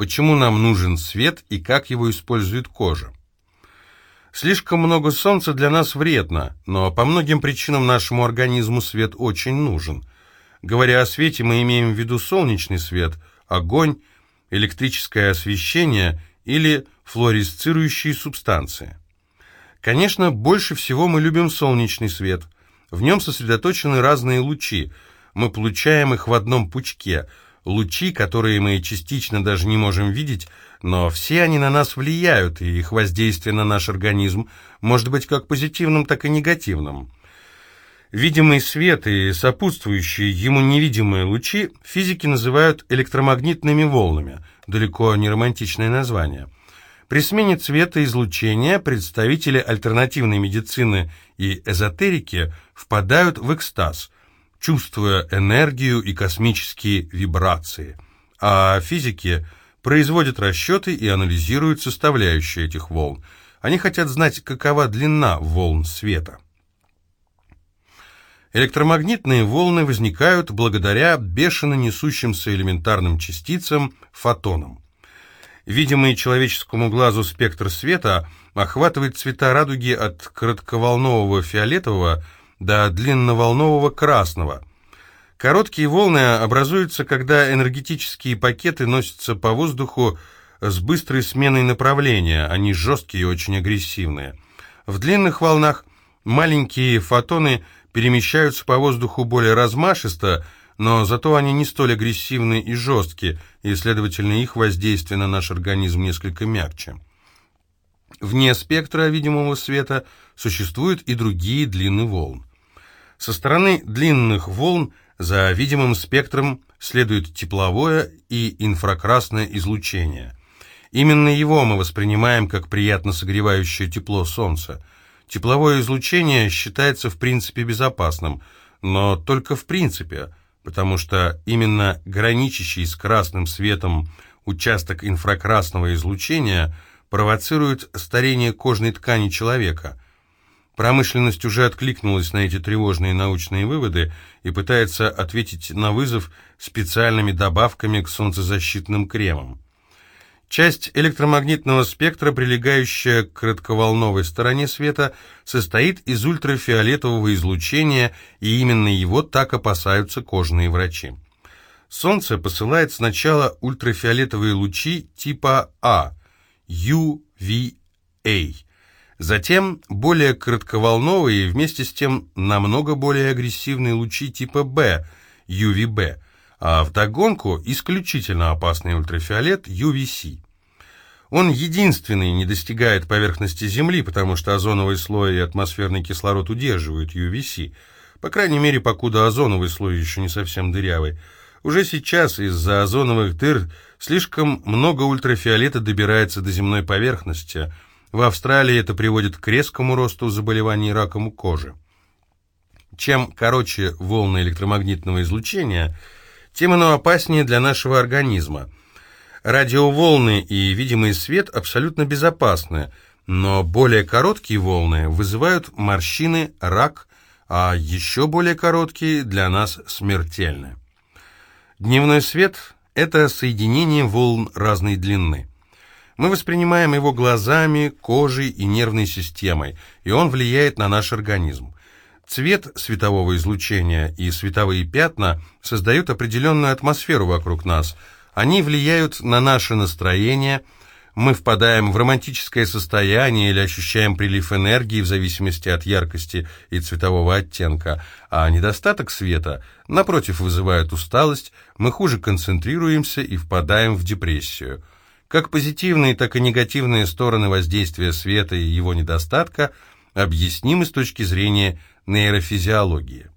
почему нам нужен свет и как его использует кожа. Слишком много солнца для нас вредно, но по многим причинам нашему организму свет очень нужен. Говоря о свете, мы имеем в виду солнечный свет, огонь, электрическое освещение или флуоресцирующие субстанции. Конечно, больше всего мы любим солнечный свет. В нем сосредоточены разные лучи. Мы получаем их в одном пучке – лучи, которые мы частично даже не можем видеть, но все они на нас влияют, и их воздействие на наш организм может быть как позитивным, так и негативным. Видимый свет и сопутствующие ему невидимые лучи физики называют электромагнитными волнами, далеко не романтичное название. При смене цвета излучения представители альтернативной медицины и эзотерики впадают в экстаз – чувствуя энергию и космические вибрации, а физики производят расчеты и анализируют составляющие этих волн. Они хотят знать, какова длина волн света. Электромагнитные волны возникают благодаря бешено несущимся элементарным частицам, фотонам. Видимый человеческому глазу спектр света охватывает цвета радуги от коротковолнового фиолетового до длинноволнового красного. Короткие волны образуются, когда энергетические пакеты носятся по воздуху с быстрой сменой направления, они жесткие и очень агрессивные. В длинных волнах маленькие фотоны перемещаются по воздуху более размашисто, но зато они не столь агрессивны и жесткие, и, следовательно, их воздействие на наш организм несколько мягче. Вне спектра видимого света существуют и другие длины волн. Со стороны длинных волн за видимым спектром следует тепловое и инфракрасное излучение. Именно его мы воспринимаем как приятно согревающее тепло Солнца. Тепловое излучение считается в принципе безопасным, но только в принципе, потому что именно граничащий с красным светом участок инфракрасного излучения провоцирует старение кожной ткани человека – Промышленность уже откликнулась на эти тревожные научные выводы и пытается ответить на вызов специальными добавками к солнцезащитным кремам. Часть электромагнитного спектра, прилегающая к кратковолновой стороне света, состоит из ультрафиолетового излучения, и именно его так опасаются кожные врачи. Солнце посылает сначала ультрафиолетовые лучи типа А, UVA, Затем более коротковолновые и вместе с тем намного более агрессивные лучи типа B, UVB, а вдогонку исключительно опасный ультрафиолет UVC. Он единственный не достигает поверхности Земли, потому что озоновый слой и атмосферный кислород удерживают UVC, по крайней мере, покуда озоновый слой еще не совсем дырявый. Уже сейчас из-за озоновых дыр слишком много ультрафиолета добирается до земной поверхности – в Австралии это приводит к резкому росту заболеваний раком кожи. Чем короче волны электромагнитного излучения, тем оно опаснее для нашего организма. Радиоволны и видимый свет абсолютно безопасны, но более короткие волны вызывают морщины, рак, а еще более короткие для нас смертельны. Дневной свет – это соединение волн разной длины. Мы воспринимаем его глазами, кожей и нервной системой, и он влияет на наш организм. Цвет светового излучения и световые пятна создают определенную атмосферу вокруг нас. Они влияют на наше настроение, мы впадаем в романтическое состояние или ощущаем прилив энергии в зависимости от яркости и цветового оттенка, а недостаток света, напротив, вызывает усталость, мы хуже концентрируемся и впадаем в депрессию. Как позитивные, так и негативные стороны воздействия света и его недостатка объяснимы с точки зрения нейрофизиологии.